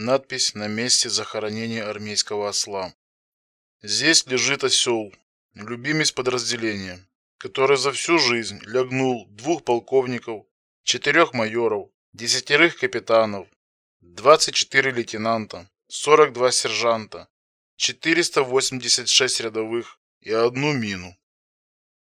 Надпись на месте захоронения армейского осла. Здесь лежит осел, любимец подразделения, который за всю жизнь лягнул двух полковников, четырех майоров, десятерых капитанов, 24 лейтенанта, 42 сержанта, 486 рядовых и одну мину.